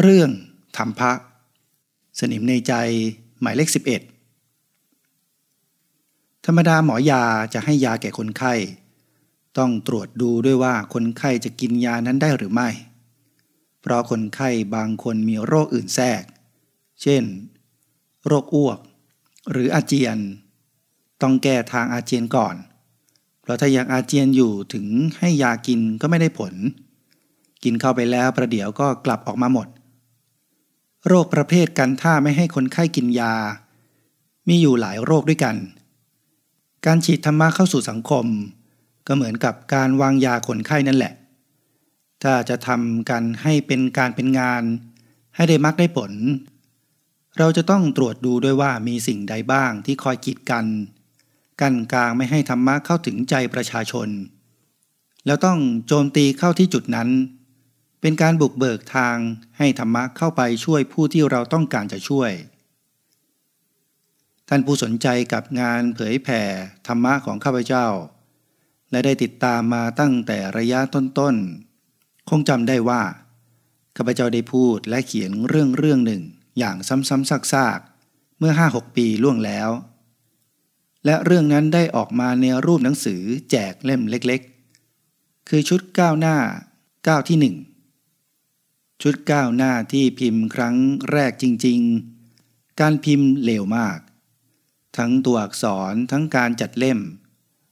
เรื่องธรรมพระ สนิมในใจหมายเลข 11 ธรรมดาหมอยาจะให้ยาแก่คนไข้ ต้องตรวจดูด้วยว่าคนไข้จะกินยานั้นได้หรือไม่ เพราะคนไข้บางคนมีโรคอื่นแทรก เช่น โรคอ้วก หรืออาเจียน ต้องแก้ทางอาเจียนก่อน เพราะถ้ายังอาเจียนอยู่ถึงให้ยากินก็ไม่ได้ผล กินเข้าไปแล้วประเดี๋ยวก็กลับออกมาหมด โรคประเภทกันท่าไม่ให้คนไข้กินยา มีอยู่หลายโรคด้วยกัน การฉีดธรรมะเข้าสู่สังคม ก็เหมือนกับการวางยาคนไข้นั่นแหละ ถ้าจะทำกันให้เป็นการเป็นงาน ให้ได้มักได้ผล เราจะต้องตรวจดูด้วยว่ามีสิ่งใดบ้างที่คอยกีดกัน กั้นกลางไม่ให้ธรรมะเข้าถึงใจประชาชน แล้วต้องโจมตีเข้าที่จุดนั้น เป็นการบุกเบิกทางให้ธรรมะเข้าไปช่วยผู้ที่เราต้องการจะช่วย ท่านผู้สนใจกับงานเผยแผ่ธรรมะของข้าพเจ้า และได้ติดตามมาตั้งแต่ระยะต้นๆ คงจำได้ว่า ข้าพเจ้าได้พูดและเขียนเรื่องเรื่องหนึ่งอย่างซ้ำๆซากๆ เมื่อห้าหกปีล่วงแล้ว และเรื่องนั้นได้ออกมาในรูปหนังสือแจกเล่มเล็กๆ คือชุดก้าวหน้าก้าวที่หนึ่ง ชุดก้าวหน้าที่พิมพ์ครั้งแรกจริง ๆ การพิมพ์เลวมาก ทั้งตัวอักษรทั้งการจัดเล่ม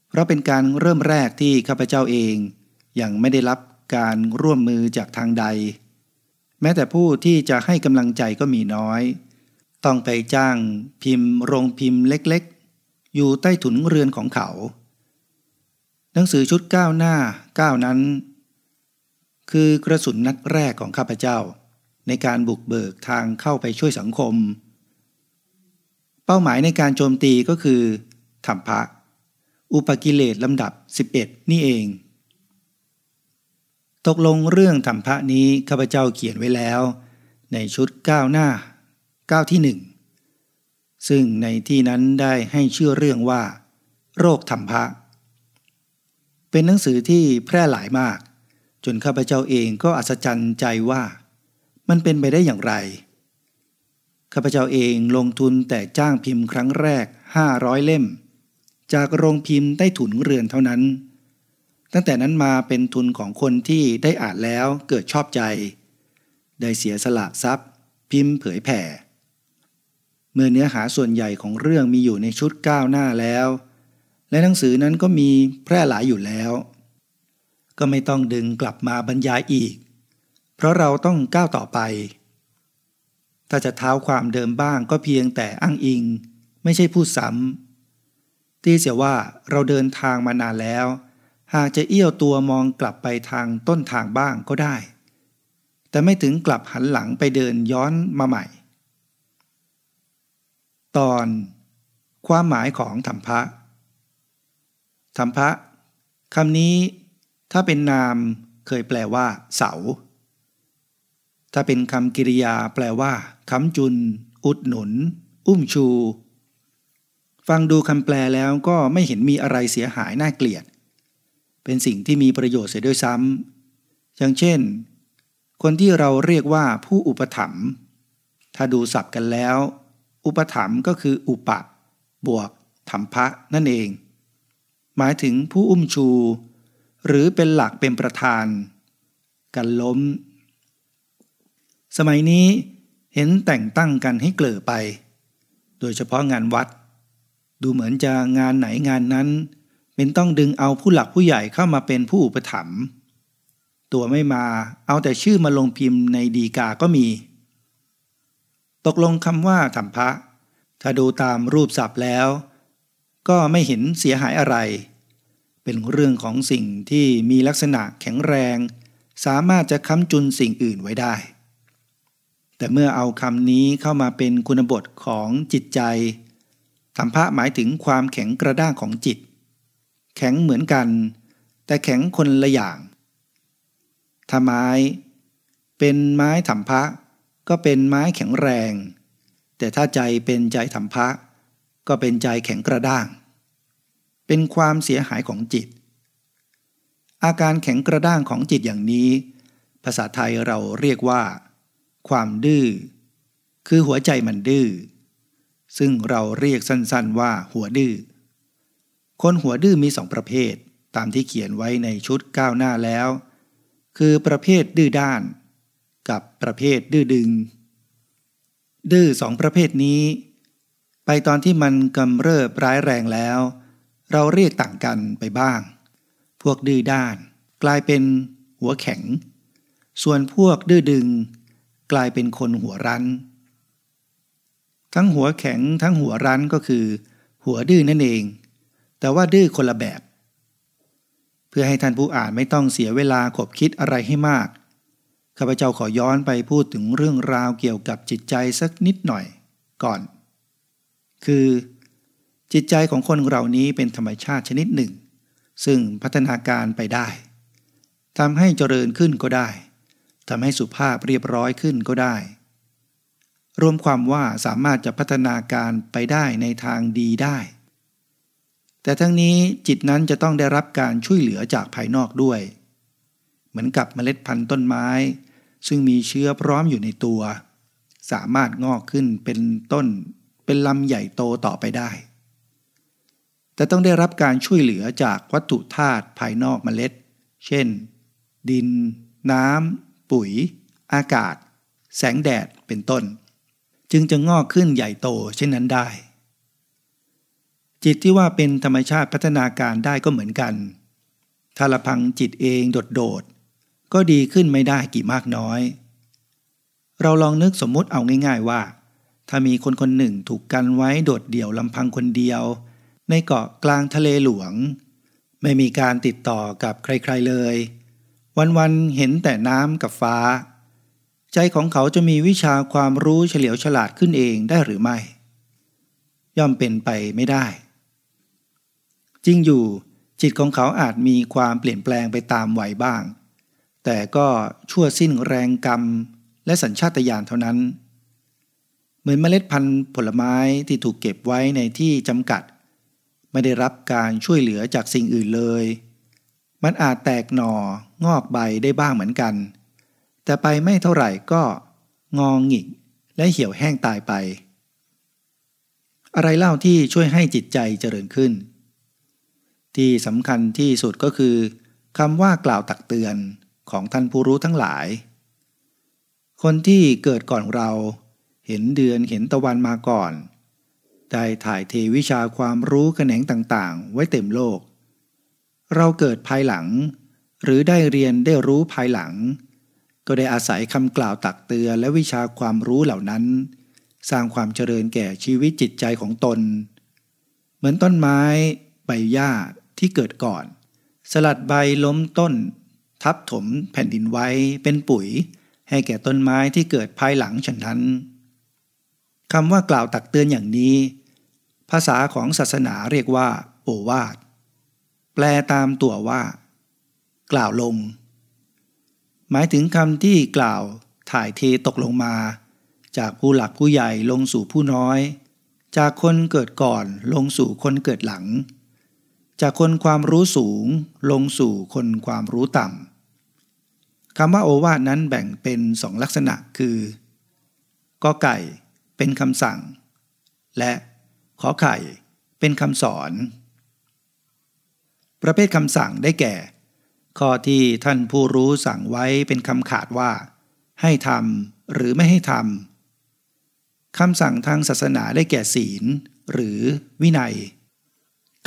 เพราะเป็นการเริ่มแรกที่ข้าพเจ้าเองยังไม่ได้รับการร่วมมือจากทางใด แม้แต่ผู้ที่จะให้กำลังใจก็มีน้อย ต้องไปจ้างพิมพ์โรงพิมพ์เล็กๆ อยู่ใต้ถุนเรือนของเขา หนังสือชุดก้าวหน้าก้าวนั้น คือกระสุนนัดแรกของข้าพเจ้า ในการบุกเบิกทางเข้าไปช่วยสังคม เป้าหมายในการโจมตีก็คือธรรมภะอุปกิเลสลำดับ 11 นี่เอง ตกลงเรื่องธรรมภะนี้ข้าพเจ้าเขียนไว้แล้ว ในชุดก้าวหน้าก้าวที่หนึ่งซึ่งในที่นั้นได้ให้ชื่อเรื่องว่า โรคธรรมภะเป็นหนังสือที่แพร่หลายมาก จนข้าพเจ้าเองก็อัศจรรย์ใจว่า มันเป็นไปได้อย่างไร ข้าพเจ้าเองลงทุนแต่จ้างพิมพ์ครั้งแรก 500 เล่ม จากโรงพิมพ์ได้ถุนเรือนเท่านั้น ตั้งแต่นั้นมาเป็นทุนของคนที่ได้อ่านแล้วเกิดชอบใจ ได้เสียสละทรัพย์ พิมพ์เผยแผ่ เมื่อเนื้อหาส่วนใหญ่ของเรื่องมีอยู่ในชุดก้าวหน้าแล้ว และหนังสือนั้นก็มีแพร่หลายอยู่แล้ว ก็ไม่ต้องดึงกลับมาบรรยายอีก เพราะเราต้องก้าวต่อไป ถ้าจะเท้าความเดิมบ้างก็เพียงแต่อ้างอิง ไม่ใช่พูดซ้ำตีเสียว่าเราเดินทางมานานแล้ว หากจะเอี้ยวตัวมองกลับไปทางต้นทางบ้างก็ได้ แต่ไม่ถึงกลับหันหลังไปเดินย้อนมาใหม่ ตอน ความหมายของธรรมภะธรรมภะคำนี้ ถ้าเป็นนามเคยแปลว่า เสา ถ้าเป็นคำกริยาแปลว่าค้ำจุน อุดหนุน อุ้มชู ฟังดูคำแปลแล้วก็ไม่เห็นมีอะไรเสียหายน่าเกลียด เป็นสิ่งที่มีประโยชน์เสียด้วยซ้ำอย่างเช่น คนที่เราเรียกว่าผู้อุปถัมภ์ถ้าดูศัพท์กันแล้ว อุปถัมภ์ก็คืออุปะ บวกธรรมภะนั่นเอง หมายถึงผู้อุ้มชู หรือเป็นหลักเป็นประธาน กันล้ม สมัยนี้เห็นแต่งตั้งกันให้เกลือไป โดยเฉพาะงานวัด ดูเหมือนจะงานไหนงานนั้น เป็นต้องดึงเอาผู้หลักผู้ใหญ่เข้ามาเป็นผู้อุปถัมภ์ตัวไม่มาเอาแต่ชื่อมาลงพิมพ์ในดีกาก็มี ตกลงคำว่าธรรมพระ ถ้าดูตามรูปศัพท์แล้ว ก็ไม่เห็นเสียหายอะไร เป็นเรื่องของสิ่งที่มีลักษณะแข็งแรง สามารถจะค้ำจุนสิ่งอื่นไว้ได้ แต่เมื่อเอาคำนี้เข้ามาเป็นคุณบทของจิตใจธรรมะหมายถึงความแข็งกระด้างของจิต แข็งเหมือนกัน แต่แข็งคนละอย่างถ้าไม้ เป็นไม้ธรรมะก็เป็นไม้แข็งแรง แต่ถ้าใจเป็นใจธรรมะก็เป็นใจแข็งกระด้าง เป็นความเสียหายของจิต อาการแข็งกระด้างของจิตอย่างนี้ ภาษาไทยเราเรียกว่า ความดื้อ คือหัวใจมันดื้อ ซึ่งเราเรียกสั้นๆว่าหัวดื้อ คนหัวดื้อมีสองประเภทตามที่เขียนไว้ในชุดก้าวหน้าแล้ว คือประเภทดื้อด้าน กับประเภทดื้อดึง ดื้อสองประเภทนี้ ไปตอนที่มันกำเริบร้ายแรงแล้ว เราเรียกต่างกันไปบ้าง พวกดื้อด้าน กลายเป็นหัวแข็ง ส่วนพวกดื้อดึง กลายเป็นคนหัวรั้น ทั้งหัวแข็งทั้งหัวรั้นก็คือ หัวดื้อนั่นเอง แต่ว่าดื้อคนละแบบ เพื่อให้ท่านผู้อ่านไม่ต้องเสียเวลาขบคิดอะไรให้มากข้าพเจ้าขอย้อนไปพูดถึงเรื่องราวเกี่ยวกับจิตใจสักนิดหน่อยก่อน คือ จิตใจของคนเรานี้เป็นธรรมชาติชนิดหนึ่ง ซึ่งพัฒนาการไปได้ทำให้เจริญขึ้นก็ได้ทำให้สุภาพเรียบร้อยขึ้นก็ได้ รวมความว่าสามารถจะพัฒนาการไปได้ในทางดีได้ แต่ทั้งนี้จิตนั้นจะต้องได้รับการช่วยเหลือจากภายนอกด้วย เหมือนกับเมล็ดพันธุ์ต้นไม้ ซึ่งมีเชื้อพร้อมอยู่ในตัว สามารถงอกขึ้นเป็นต้น เป็นลำใหญ่โตต่อไปได้ แต่ต้องได้รับการช่วยเหลือจากวัตถุธาตุภายนอกเมล็ด เช่น ดิน น้ำ ปุ๋ย อากาศ แสงแดด เป็นต้น จึงจะงอกขึ้นใหญ่โตเช่นนั้นได้ จิตที่ว่าเป็นธรรมชาติพัฒนาการได้ก็เหมือนกัน ถ้าละพังจิตเองโดดๆก็ดีขึ้นไม่ได้กี่มากน้อย เราลองนึกสมมุติเอาง่าย ๆว่า ถ้ามีคนคนหนึ่งถูกกันไว้โดดเดี่ยวลำพังคนเดียว ในเกาะกลางทะเลหลวง ไม่มีการติดต่อกับใครๆเลย วันๆเห็นแต่น้ำกับฟ้า ใจของเขาจะมีวิชาความรู้เฉลียวฉลาดขึ้นเองได้หรือไม่ ย่อมเป็นไปไม่ได้ จริงอยู่จิตของเขาอาจมีความเปลี่ยนแปลงไปตามวัยบ้าง แต่ก็ชั่วสิ้นแรงกรรมและสัญชาตญาณเท่านั้น เหมือนเมล็ดพันธุ์ผลไม้ที่ถูกเก็บไว้ในที่จำกัด ไม่ได้รับการช่วยเหลือจากสิ่งอื่นเลย มันอาจแตกหน่องอกใบได้บ้างเหมือนกัน แต่ไปไม่เท่าไหร่ก็งองหงิกและเหี่ยวแห้งตายไป อะไรเล่าที่ช่วยให้จิตใจเจริญขึ้น ที่สำคัญที่สุดก็คือคำว่ากล่าวตักเตือนของท่านผู้รู้ทั้งหลาย คนที่เกิดก่อนเราเห็นเดือนเห็นตะวันมาก่อน ได้ถ่ายเทวิชาความรู้แขนงต่างๆ ไว้เต็มโลก เราเกิดภายหลัง หรือได้เรียนได้รู้ภายหลัง ก็ได้อาศัยคำกล่าวตักเตือนและวิชาความรู้เหล่านั้น สร้างความเจริญแก่ชีวิตจิตใจของตน เหมือนต้นไม้ ใบหญ้าที่เกิดก่อน สลัดใบล้มต้น ทับถมแผ่นดินไว้เป็นปุ๋ย ให้แก่ต้นไม้ที่เกิดภายหลังฉันนั้น คำว่ากล่าวตักเตือนอย่างนี้ ภาษาของศาสนาเรียกว่า โอวาท แปลตามตัวว่า กล่าวลง หมายถึงคำที่กล่าวถ่ายเทตกลงมา จากผู้หลักผู้ใหญ่ลงสู่ผู้น้อย จากคนเกิดก่อนลงสู่คนเกิดหลัง จากคนความรู้สูงลงสู่คนความรู้ต่ำคำว่าโอวาทนั้นแบ่งเป็นสองลักษณะคือกอไก่ เป็นคำสั่ง และขอไข่เป็นคำสอน ประเภทคำสั่งได้แก่ ข้อที่ท่านผู้รู้สั่งไว้เป็นคำขาดว่า ให้ทำหรือไม่ให้ทำคำสั่งทางศาสนาได้แก่ศีล หรือวินัย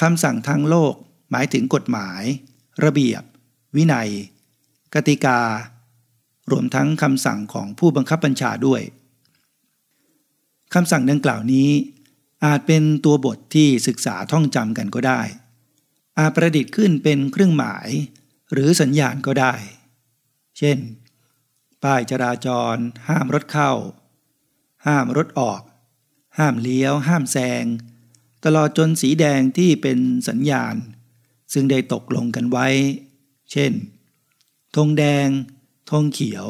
คำสั่งทางโลกหมายถึงกฎหมาย ระเบียบ วินัย กติกา รวมทั้งคำสั่งของผู้บังคับบัญชาด้วย คำสั่งดังกล่าวนี้ อาจเป็นตัวบทที่ศึกษาท่องจำกันก็ได้ อาจประดิษฐ์ขึ้นเป็นเครื่องหมาย หรือสัญญาณก็ได้ เช่น ป้ายจราจร ห้ามรถเข้า ห้ามรถออก ห้ามเลี้ยว ห้ามแซง ตลอดจนสีแดงที่เป็นสัญญาณ ซึ่งได้ตกลงกันไว้ เช่นธงแดงธงเขียว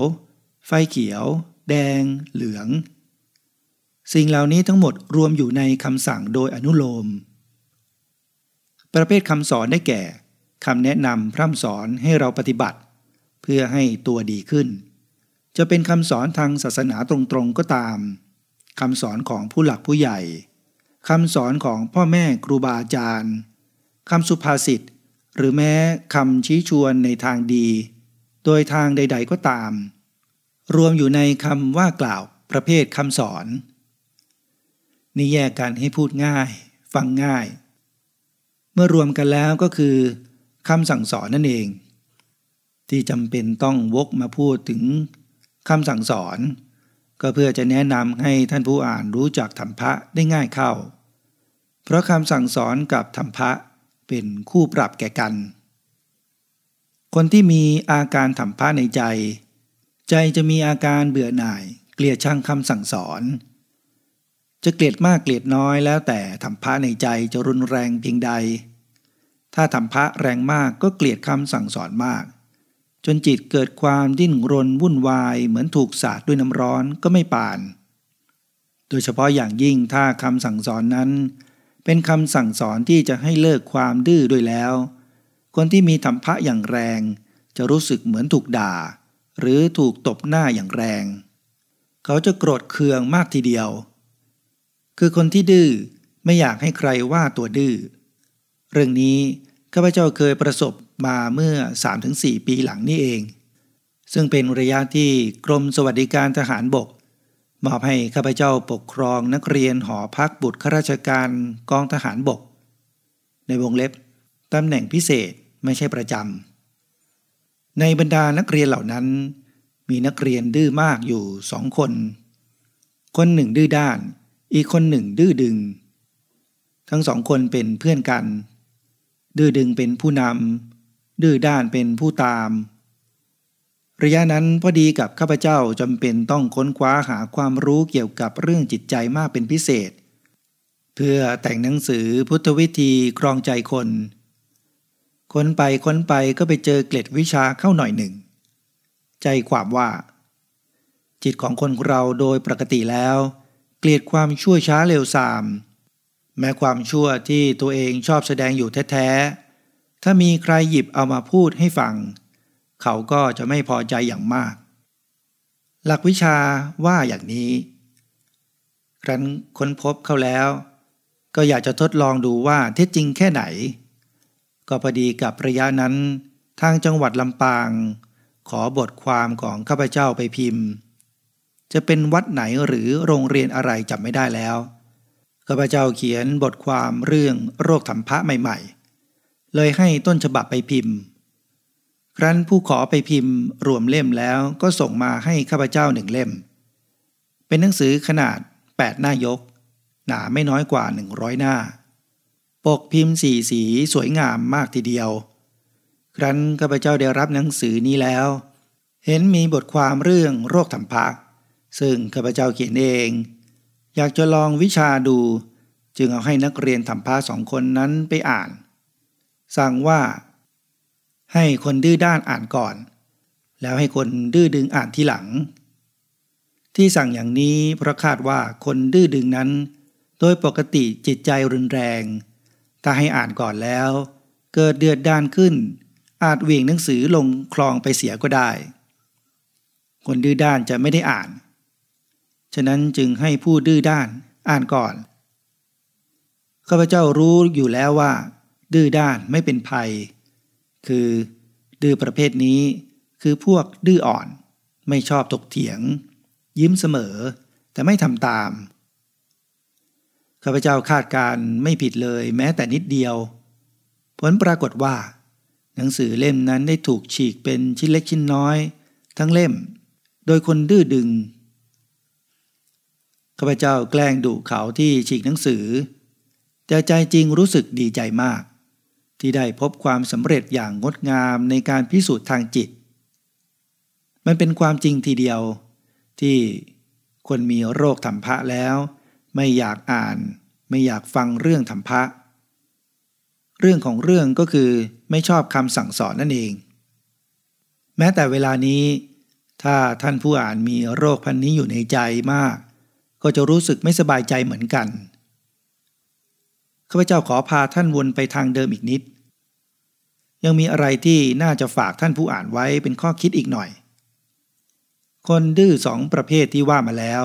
ไฟเขียว แดง เหลือง สิ่งเหล่านี้ทั้งหมดรวมอยู่ในคำสั่งโดยอนุโลม ประเภทคำสอนได้แก่คำแนะนำพร่ำสอนให้เราปฏิบัติ เพื่อให้ตัวดีขึ้น จะเป็นคำสอนทางศาสนาตรงๆก็ตามคำสอนของผู้หลักผู้ใหญ่คำสอนของพ่อแม่ครูบาอาจารย์คำสุภาษิตหรือแม้คำชี้ชวนในทางดี โดยทางใด ๆก็ตาม รวมอยู่ในคำว่ากล่าวประเภทคำสอน นี่แยกกันให้พูดง่าย ฟังง่าย เมื่อรวมกันแล้วก็คือคำสั่งสอนนั่นเอง ที่จำเป็นต้องวกมาพูดถึงคำสั่งสอน ก็เพื่อจะแนะนำให้ท่านผู้อ่านรู้จักธรรมะได้ง่ายเข้า เพราะคำสั่งสอนกับธรรมะเป็นคู่ปรับแก่กัน คนที่มีอาการธรรมะในใจ ใจจะมีอาการเบื่อหน่าย เกลียดชังคำสั่งสอน จะเกลียดมากเกลียดน้อยแล้วแต่ธรรมะในใจจะรุนแรงเพียงใด ถ้าธรรมะแรงมากก็เกลียดคำสั่งสอนมาก จนจิตเกิดความดิ้นรนวุ่นวายเหมือนถูกสาดด้วยน้ำร้อนก็ไม่ปาน โดยเฉพาะอย่างยิ่งถ้าคำสั่งสอนนั้น เป็นคำสั่งสอนที่จะให้เลิกความดื้อด้วยแล้ว คนที่มีธรรมะอย่างแรง จะรู้สึกเหมือนถูกด่า หรือถูกตบหน้าอย่างแรง เขาจะโกรธเคืองมากทีเดียว คือคนที่ดื้อไม่อยากให้ใครว่าตัวดื้อ เรื่องนี้ข้าพเจ้าเคยประสบมาเมื่อ 3-4 ปีหลังนี้เอง ซึ่งเป็นระยะที่กรมสวัสดิการทหารบก มอบให้ข้าพเจ้าปกครองนักเรียนหอพักบุตรข้าราชการกองทหารบก ในวงเล็บตำแหน่งพิเศษไม่ใช่ประจำ ในบรรดานักเรียนเหล่านั้น มีนักเรียนดื้อมากอยู่สองคน คนหนึ่งดื้อด้าน อีกคนหนึ่งดื้อดึง ทั้งสองคนเป็นเพื่อนกัน ดื้อดึงเป็นผู้นำดื้อด้านเป็นผู้ตาม ระยะนั้นพอดีกับข้าพเจ้าจำเป็นต้องค้นคว้าหาความรู้เกี่ยวกับเรื่องจิตใจมากเป็นพิเศษ เพื่อแต่งหนังสือพุทธวิธีครองใจคน ค้นไปค้นไปก็ไปเจอเกล็ดวิชาเข้าหน่อยหนึ่ง ใจความว่า จิตของคนเราโดยปกติแล้ว เกลียดความชั่วช้าเร็วสาม แม้ความชั่วที่ตัวเองชอบแสดงอยู่แท้ๆ ถ้ามีใครหยิบเอามาพูดให้ฟัง เขาก็จะไม่พอใจอย่างมาก หลักวิชาว่าอย่างนี้ ครั้นค้นพบเขาแล้ว ก็อยากจะทดลองดูว่าเท็จจริงแค่ไหน ก็พอดีกับระยะนั้น ทางจังหวัดลำปาง ขอบทความของข้าพเจ้าไปพิมพ์ จะเป็นวัดไหนหรือโรงเรียนอะไรจำไม่ได้แล้วข้าพเจ้าเขียนบทความเรื่องโรคธรรมะใหม่ๆ เลยให้ต้นฉบับไปพิมพ์ ครั้นผู้ขอไปพิมพ์รวมเล่มแล้วก็ส่งมาให้ข้าพเจ้าหนึ่งเล่ม เป็นหนังสือขนาด 8 หน้ายก หนาไม่น้อยกว่า 100 หน้า ปกพิมพ์สีสีสวยงามมากทีเดียว ครั้นข้าพเจ้าได้รับหนังสือนี้แล้ว เห็นมีบทความเรื่องโรคธรรมพัก ซึ่งข้าพเจ้าเขียนเอง อยากจะลองวิชาดู จึงเอาให้นักเรียนธรรมภาสองคนนั้นไปอ่าน สั่งว่า ให้คนดื้อด้านอ่านก่อน แล้วให้คนดื้อดึงอ่านทีหลัง ที่สั่งอย่างนี้เพราะคาดว่าคนดื้อดึงนั้น โดยปกติจิตใจรุนแรง ถ้าให้อ่านก่อนแล้ว เกิดเดือดด้านขึ้น อาจเวียงหนังสือลงคลองไปเสียก็ได้ คนดื้อด้านจะไม่ได้อ่าน ฉะนั้นจึงให้ผู้ดื้อด้านอ่านก่อน ข้าพเจ้ารู้อยู่แล้วว่า ดื้อด้านไม่เป็นภัย คือดื้อประเภทนี้ คือพวกดื้ออ่อน ไม่ชอบตกเถียง ยิ้มเสมอ แต่ไม่ทำตาม ข้าพเจ้าคาดการไม่ผิดเลยแม้แต่นิดเดียว ผลปรากฏว่า หนังสือเล่มนั้นได้ถูกฉีกเป็นชิ้นเล็กชิ้นน้อย ทั้งเล่ม โดยคนดื้อดึง ข้าพเจ้าแกล้งดุเขาที่ฉีกหนังสือ แต่ใจจริงรู้สึกดีใจมาก ที่ได้พบความสำเร็จอย่างงดงามในการพิสูจน์ทางจิต มันเป็นความจริงทีเดียวที่คนมีโรคธรรมภะแล้ว ไม่อยากอ่านไม่อยากฟังเรื่องธรรมภะเรื่องของเรื่องก็คือไม่ชอบคำสั่งสอนนั่นเอง แม้แต่เวลานี้ ถ้าท่านผู้อ่านมีโรคพันนี้อยู่ในใจมาก ก็จะรู้สึกไม่สบายใจเหมือนกัน ข้าพเจ้าขอพาท่านวนไปทางเดิมอีกนิด ยังมีอะไรที่น่าจะฝากท่านผู้อ่านไว้เป็นข้อคิดอีกหน่อย คนดื้อสองประเภทที่ว่ามาแล้ว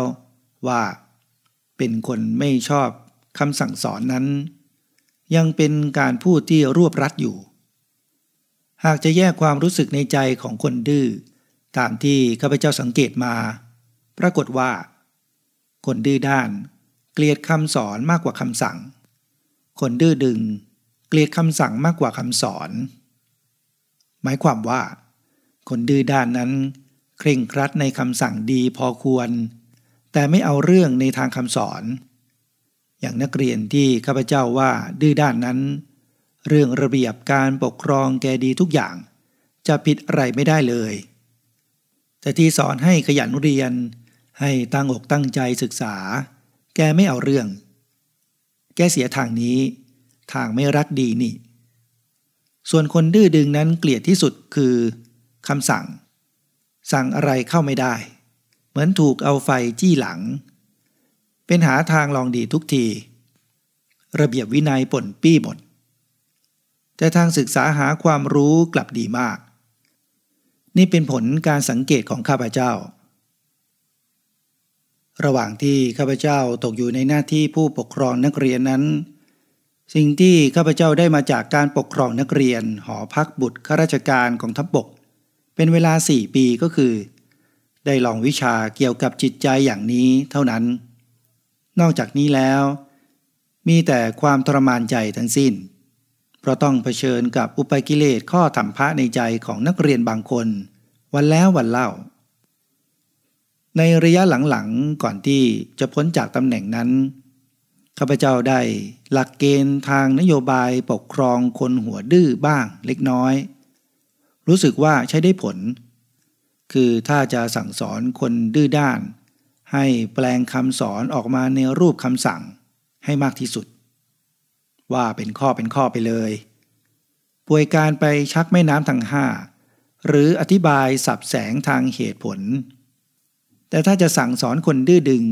ว่า เป็นคนไม่ชอบคำสั่งสอนนั้น ยังเป็นการพูดที่รวบรัดอยู่ หากจะแยกความรู้สึกในใจของคนดื้อตามที่ข้าพเจ้าสังเกตมา ปรากฏว่า คนดื้อด้าน เกลียดคำสอนมากกว่าคำสั่ง คนดื้อดึง เกลียดคำสั่งมากกว่าคำสอน หมายความว่า คนดื้อด้านนั้น เคร่งครัดในคำสั่งดีพอควร แต่ไม่เอาเรื่องในทางคำสอน อย่างนักเรียนที่ข้าพเจ้าว่าดื้อด้านนั้น เรื่องระเบียบการปกครองแกดีทุกอย่าง จะผิดอะไรไม่ได้เลยแต่ที่สอนให้ขยันเรียน ให้ตั้งอกตั้งใจศึกษา แกไม่เอาเรื่อง แกเสียทางนี้ ทางไม่รักดีนี่ ส่วนคนดื้อดึงนั้นเกลียดที่สุดคือคำสั่ง สั่งอะไรเข้าไม่ได้ เหมือนถูกเอาไฟจี้หลัง เป็นหาทางลองดีทุกที ระเบียบวินัยป่นปี้หมด แต่ทางศึกษาหาความรู้กลับดีมาก นี่เป็นผลการสังเกตของข้าพเจ้า ระหว่างที่ข้าพเจ้าตกอยู่ในหน้าที่ผู้ปกครองนักเรียนนั้น สิ่งที่ข้าพเจ้าได้มาจากการปกครองนักเรียนหอพักบุตรข้าราชการของทัพบก เป็นเวลาสี่ปีก็คือ ได้ลองวิชาเกี่ยวกับจิตใจอย่างนี้เท่านั้น นอกจากนี้แล้ว มีแต่ความทรมานใจทั้งสิ้น เพราะต้องเผชิญกับอุปกิเลสข้อธรรมะในใจของนักเรียนบางคน วันแล้ววันเล่า ในระยะหลังๆก่อนที่จะพ้นจากตำแหน่งนั้นข้าพเจ้าได้หลักเกณฑ์ทางนโยบายปกครองคนหัวดื้อบ้างเล็กน้อย รู้สึกว่าใช้ได้ผล คือถ้าจะสั่งสอนคนดื้อด้าน ให้แปลงคำสอนออกมาในรูปคำสั่งให้มากที่สุด ว่าเป็นข้อเป็นข้อไปเลยป่วยการไปชักแม่น้ำทั้งห้าหรืออธิบายสับแสงทางเหตุผล แต่ถ้าจะสั่งสอนคนดื้อดึง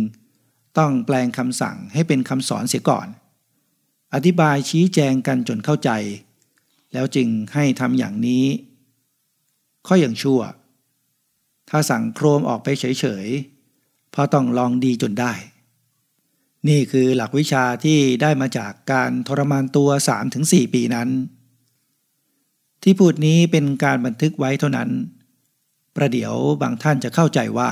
ต้องแปลงคำสั่งให้เป็นคำสอนเสียก่อน อธิบายชี้แจงกันจนเข้าใจ แล้วจึงให้ทำอย่างนี้ ข้ออย่างชั่ว ถ้าสั่งโครมออกไปเฉยๆพอต้องลองดีจนได้ นี่คือหลักวิชาที่ได้มาจากการทรมานตัว 3-4 ปีนั้น ที่พูดนี้เป็นการบันทึกไว้เท่านั้น ประเดี๋ยวบางท่านจะเข้าใจว่า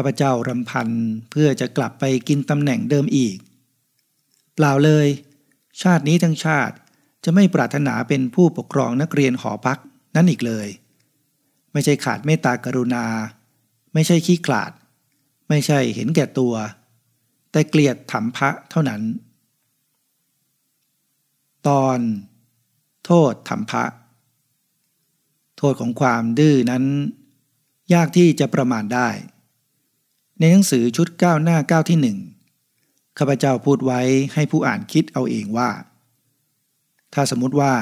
ข้าพเจ้ารำพันเพื่อจะกลับไปกินตำแหน่งเดิมอีก เปล่าเลย ชาตินี้ทั้งชาติจะไม่ปรารถนาเป็นผู้ปกครองนักเรียนหอพักนั่นอีกเลย ไม่ใช่ขาดเมตตากรุณา ไม่ใช่ขี้ขลาด ไม่ใช่เห็นแก่ตัว แต่เกลียดถมพระเท่านั้น ตอน โทษถมพระโทษของความดื้อนั้น ยากที่จะประมาณได้ ในหนังสือชุดก้าวหน้าก้าวที่หนึ่งข้าพเจ้าพูดไว้ให้ผู้อ่านคิดเอาเองว่า ถ้าสมมติว่า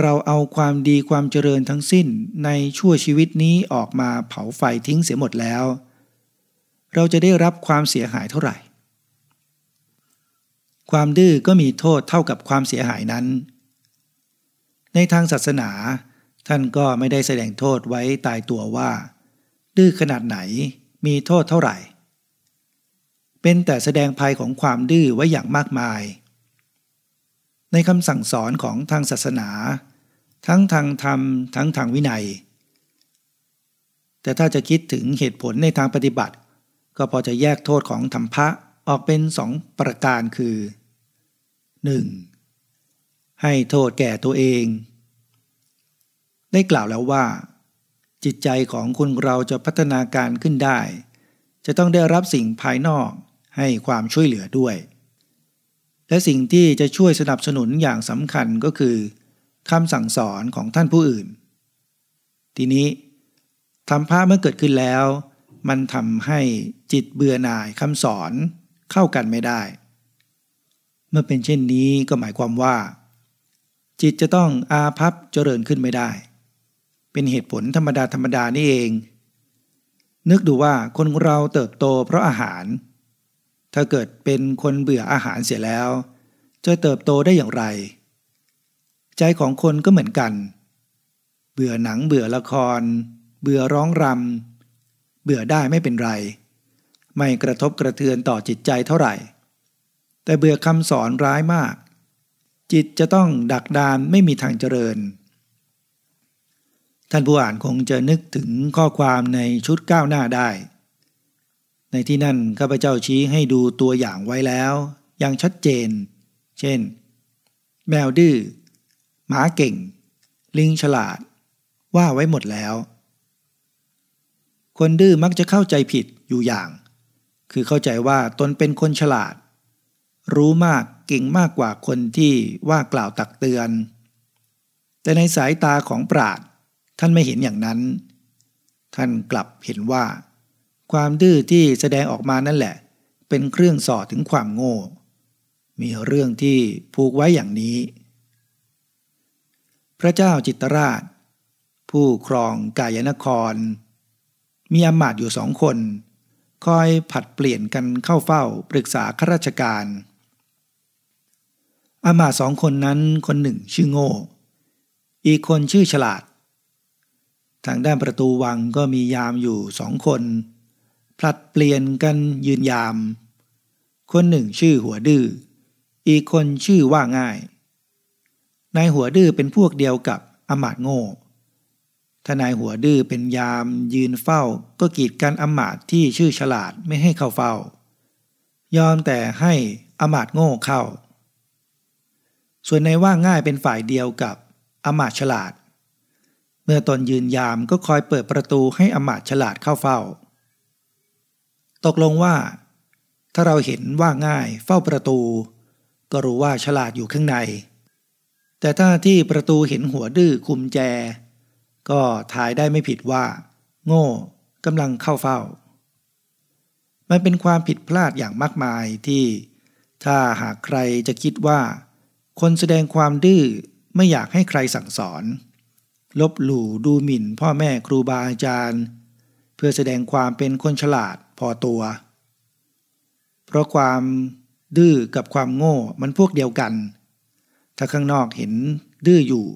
เราเอาความดีความเจริญทั้งสิ้นในชั่วชีวิตนี้ออกมาเผาไฟทิ้งเสียหมดแล้ว เราจะได้รับความเสียหายเท่าไหร่ ความดื้อก็มีโทษเท่ากับความเสียหายนั้น ในทางศาสนา ท่านก็ไม่ได้แสดงโทษไว้ตายตัวว่า ดื้อขนาดไหน มีโทษเท่าไหร่ เป็นแต่แสดงภัยของความดื้อไว้อย่างมากมาย ในคำสั่งสอนของทางศาสนา ทั้งทางธรรม ทั้งทางวินัย แต่ถ้าจะคิดถึงเหตุผลในทางปฏิบัติ ก็พอจะแยกโทษของธรรมภะออกเป็นสองประการคือ 1. ให้โทษแก่ตัวเอง ได้กล่าวแล้วว่า จิตใจของคุณเราจะพัฒนาการขึ้นได้ จะต้องได้รับสิ่งภายนอกให้ความช่วยเหลือด้วย และสิ่งที่จะช่วยสนับสนุนอย่างสำคัญก็คือคำสั่งสอนของท่านผู้อื่น ทีนี้ทำพระเมื่อเกิดขึ้นแล้ว มันทำให้จิตเบื่อหน่ายคำสอนเข้ากันไม่ได้ เมื่อเป็นเช่นนี้ก็หมายความว่า จิตจะต้องอาภัพเจริญขึ้นไม่ได้ เป็นเหตุผลธรรมดาธรรมดานี่เอง นึกดูว่าคนเราเติบโตเพราะอาหาร ถ้าเกิดเป็นคนเบื่ออาหารเสียแล้ว จะเติบโตได้อย่างไร ใจของคนก็เหมือนกัน เบื่อหนังเบื่อละคร เบื่อร้องรำเบื่อได้ไม่เป็นไร ไม่กระทบกระเทือนต่อจิตใจเท่าไหร่ แต่เบื่อคำสอนร้ายมาก จิตจะต้องดักดานไม่มีทางเจริญ ท่านผู้อ่านคงจะนึกถึงข้อความในชุดก้าวหน้าได้ ในที่นั่นข้าพเจ้าชี้ให้ดูตัวอย่างไว้แล้วอย่างชัดเจน เช่น แมวดื้อหมาเก่ง ลิงฉลาด ว่าไว้หมดแล้ว คนดื้อมักจะเข้าใจผิดอยู่อย่าง คือเข้าใจว่าตนเป็นคนฉลาด รู้มากเก่งมากกว่าคนที่ว่ากล่าวตักเตือน แต่ในสายตาของปราด ท่านไม่เห็นอย่างนั้น ท่านกลับเห็นว่า ความดื้อที่แสดงออกมานั่นแหละ เป็นเครื่องสอถึงความโง่ มีเรื่องที่ผูกไว้อย่างนี้ พระเจ้าจิตรราช ผู้ครองกายนคร มีอำมาตย์อยู่สองคน คอยผัดเปลี่ยนกันเข้าเฝ้าปรึกษาข้าราชการอามาตย์สองคนนั้นคนหนึ่งชื่อโง่ อีกคนชื่อฉลาด ทางด้านประตูวังก็มียามอยู่สองคน ผลัดเปลี่ยนกันยืนยาม คนหนึ่งชื่อหัวดื้ออีกคนชื่อว่าง่ายนายหัวดื้อเป็นพวกเดียวกับอมาตโง่ถ้านายหัวดื้อเป็นยามยืนเฝ้าก็กีดกันอมาตที่ชื่อฉลาดไม่ให้เข้าเฝ้า ยอมแต่ให้อมาตโง่เข้า ส่วนนายว่าง่ายเป็นฝ่ายเดียวกับอมาตฉลาด เมื่อตนยืนยามก็คอยเปิดประตูให้อมาตฉลาดเข้าเฝ้า ตกลงว่า ถ้าเราเห็นว่าง่ายเฝ้าประตู ก็รู้ว่าฉลาดอยู่ข้างใน แต่ถ้าที่ประตูเห็นหัวดื้อคุมแจ ก็ทายได้ไม่ผิดว่า โง่กำลังเข้าเฝ้า มันเป็นความผิดพลาดอย่างมากมายที่ ถ้าหากใครจะคิดว่า คนแสดงความดื้อไม่อยากให้ใครสั่งสอน ลบหลู่ดูหมิ่นพ่อแม่ครูบาอาจารย์ เพื่อแสดงความเป็นคนฉลาดพอตัว เพราะความดื้อกับความโง่มันพวกเดียวกัน ถ้าข้างนอกเห็นดื้ออยู่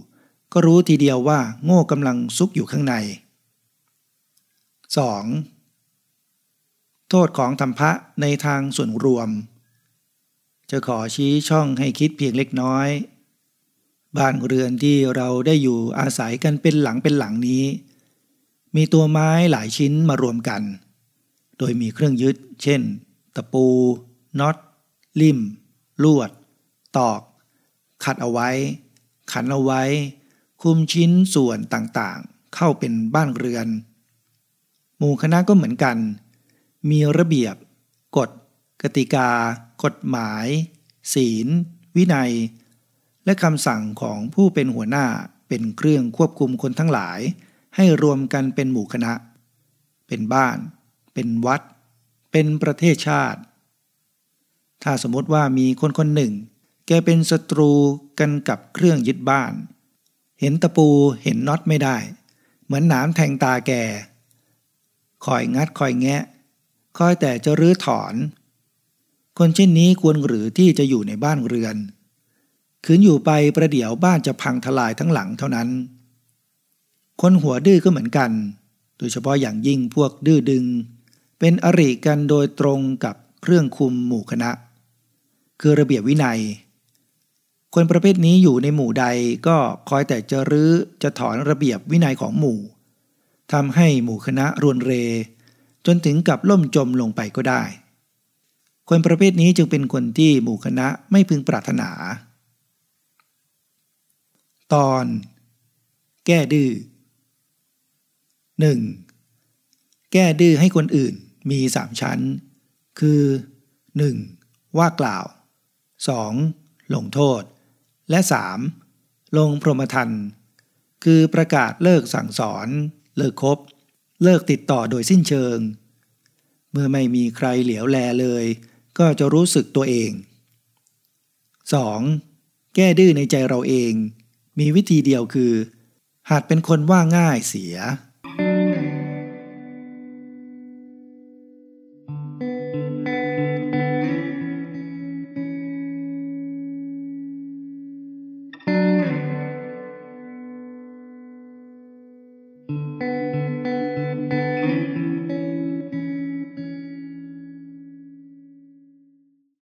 ก็รู้ทีเดียวว่าโง่กำลังซุกอยู่ข้างใน 2. โทษของธรรมะในทางส่วนรวม จะขอชี้ช่องให้คิดเพียงเล็กน้อย บ้านเรือนที่เราได้อยู่อาศัยกันเป็นหลังเป็นหลังนี้ มีตัวไม้หลายชิ้นมารวมกัน โดยมีเครื่องยึด เช่น ตะปูน็อตลิ่ม ลวด ตอก ขัดเอาไว้ ขันเอาไว้ คุมชิ้นส่วนต่างๆ เข้าเป็นบ้านเรือน หมู่คณะก็เหมือนกัน มีระเบียบ กฎ กติกา กฎหมาย ศีล วินัย และคำสั่งของผู้เป็นหัวหน้าเป็นเครื่องควบคุมคนทั้งหลาย ให้รวมกันเป็นหมู่คณะ เป็นบ้าน เป็นวัด เป็นประเทศชาติ ถ้าสมมติว่ามีคนคนหนึ่ง แกเป็นศัตรูกันกับเครื่องยึดบ้าน เห็นตะปูเห็นน็อตไม่ได้ เหมือนหนามแทงตาแกคอยงัดคอยแงะ คอยแต่จะรื้อถอน คนเช่นนี้ควรหรือที่จะอยู่ในบ้านเรือน คืนอยู่ไปประเดี๋ยวบ้านจะพังทลายทั้งหลังเท่านั้น คนหัวดื้อก็เหมือนกัน โดยเฉพาะอย่างยิ่งพวกดื้อดึง เป็นอริกันโดยตรงกับเครื่องคุมหมู่คณะ คือระเบียบวินัย คนประเภทนี้อยู่ในหมู่ใดก็คอยแต่จะรื้อจะถอนระเบียบวินัยของหมู่ทำให้หมู่คณะรวนเร จนถึงกับล่มจมลงไปก็ได้ คนประเภทนี้จึงเป็นคนที่หมู่คณะไม่พึงปรารถนา ตอน แก้ดื้อ 1. แก้ดื้อให้คนอื่นมีสามชั้น คือ 1. ว่ากล่าว 2. ลงโทษ และ 3. ลงพรหมทันคือประกาศเลิกสั่งสอน เลิกคบ เลิกติดต่อโดยสิ้นเชิง เมื่อไม่มีใครเหลียวแลเลย ก็จะรู้สึกตัวเอง 2. แก้ดื้อในใจเราเอง มีวิธีเดียวคือ หากเป็นคนว่าง่ายเสีย